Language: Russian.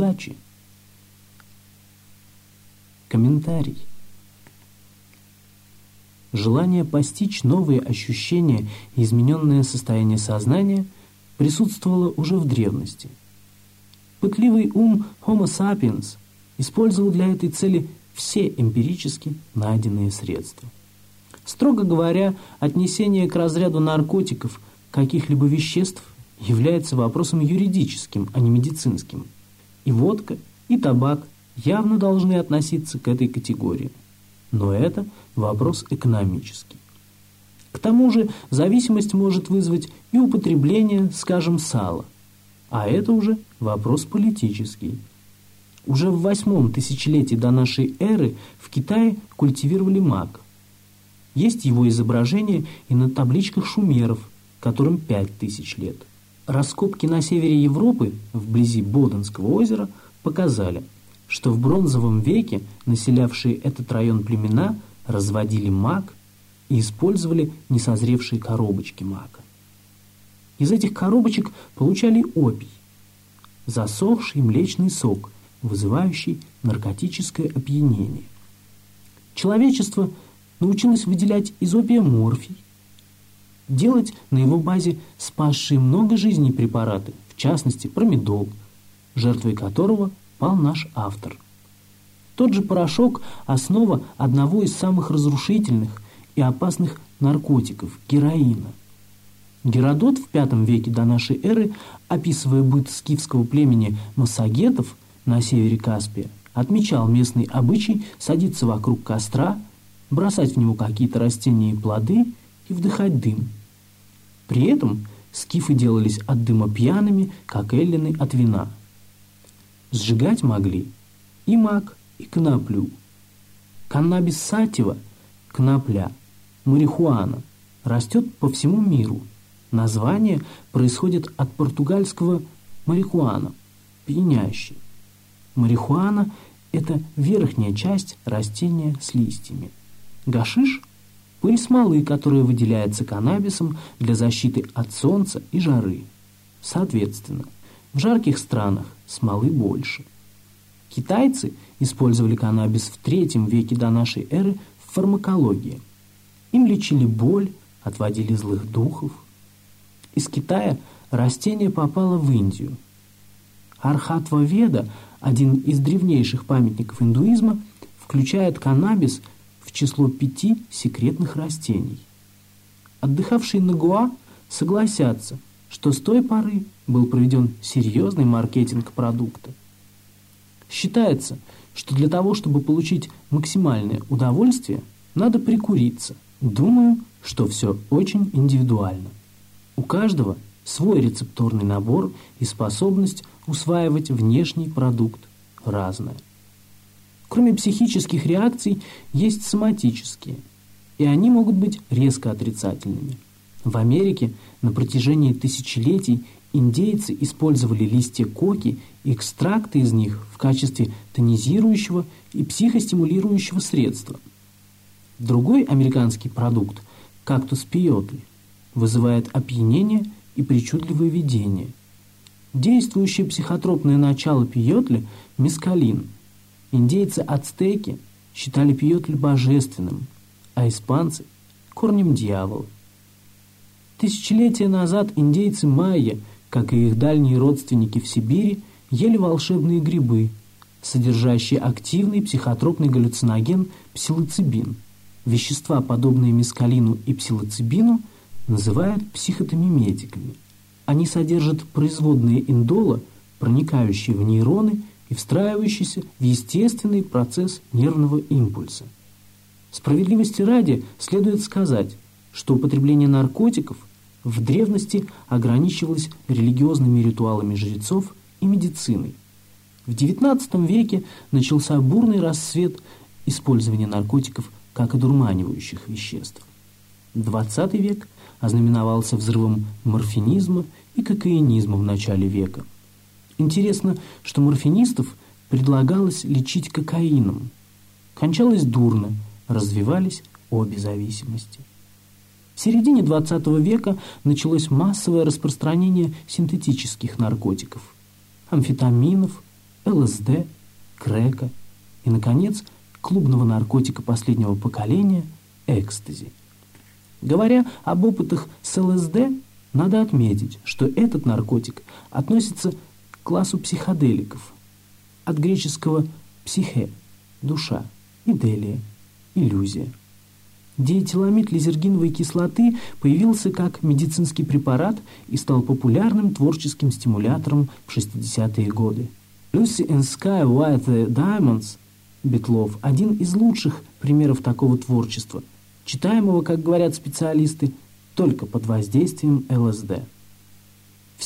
удачи. Комментарий. Желание постичь новые ощущения и измененное состояние сознания присутствовало уже в древности. Пытливый ум Homo sapiens использовал для этой цели все эмпирически найденные средства. Строго говоря, отнесение к разряду наркотиков каких-либо веществ является вопросом юридическим, а не медицинским. И водка, и табак явно должны относиться к этой категории. Но это вопрос экономический. К тому же зависимость может вызвать и употребление, скажем, сала. А это уже вопрос политический. Уже в восьмом тысячелетии до нашей эры в Китае культивировали мак. Есть его изображение и на табличках шумеров, которым пять тысяч лет. Раскопки на севере Европы, вблизи Боденского озера, показали, что в бронзовом веке населявшие этот район племена разводили мак и использовали несозревшие коробочки мака. Из этих коробочек получали опий, засохший млечный сок, вызывающий наркотическое опьянение. Человечество научилось выделять из опия морфий, делать на его базе спасшие много жизней препараты, в частности промедол, жертвой которого пал наш автор. Тот же порошок – основа одного из самых разрушительных и опасных наркотиков – героина. Геродот в V веке до нашей эры, описывая быт скифского племени массагетов на севере Каспия, отмечал местный обычай садиться вокруг костра, бросать в него какие-то растения и плоды и вдыхать дым – при этом скифы делались от дыма пьяными, как эллины от вина. Сжигать могли и мак, и коноплю. Каннабис сатива, конопля, марихуана растет по всему миру. Название происходит от португальского марихуана, пьянящий. Марихуана – это верхняя часть растения с листьями. Гашиш пыль смолы, которая выделяется каннабисом для защиты от солнца и жары. Соответственно, в жарких странах смолы больше. Китайцы использовали каннабис в третьем веке до нашей эры в фармакологии. Им лечили боль, отводили злых духов. Из Китая растение попало в Индию. Архатва Веда, один из древнейших памятников индуизма, включает каннабис в число пяти секретных растений. Отдыхавшие на Гуа согласятся, что с той поры был проведен серьезный маркетинг продукта. Считается, что для того, чтобы получить максимальное удовольствие, надо прикуриться. Думаю, что все очень индивидуально. У каждого свой рецепторный набор и способность усваивать внешний продукт разная. Кроме психических реакций, есть соматические, и они могут быть резко отрицательными. В Америке на протяжении тысячелетий индейцы использовали листья коки и экстракты из них в качестве тонизирующего и психостимулирующего средства. Другой американский продукт, кактус пиотли, вызывает опьянение и причудливое видение. Действующее психотропное начало пиотли – мескалин – Индейцы-ацтеки считали Пьотль божественным, а испанцы – корнем дьявола. Тысячелетия назад индейцы майя, как и их дальние родственники в Сибири, ели волшебные грибы, содержащие активный психотропный галлюциноген псилоцибин. Вещества, подобные мескалину и псилоцибину, называют психотомиметиками. Они содержат производные индола, проникающие в нейроны и встраивающийся в естественный процесс нервного импульса. Справедливости ради следует сказать, что употребление наркотиков в древности ограничивалось религиозными ритуалами жрецов и медициной. В XIX веке начался бурный рассвет использования наркотиков как одурманивающих веществ. XX век ознаменовался взрывом морфинизма и кокаинизма в начале века – Интересно, что морфинистов предлагалось лечить кокаином. Кончалось дурно, развивались обе зависимости. В середине XX века началось массовое распространение синтетических наркотиков, амфетаминов, ЛСД, крека и, наконец, клубного наркотика последнего поколения – экстази. Говоря об опытах с ЛСД, надо отметить, что этот наркотик относится классу психоделиков, от греческого «психе» – душа, и «делия» – иллюзия. Диэтиламид лизергиновой кислоты появился как медицинский препарат и стал популярным творческим стимулятором в 60-е годы. Lucy and Sky White the Diamonds Бетлов – один из лучших примеров такого творчества, читаемого, как говорят специалисты, только под воздействием ЛСД.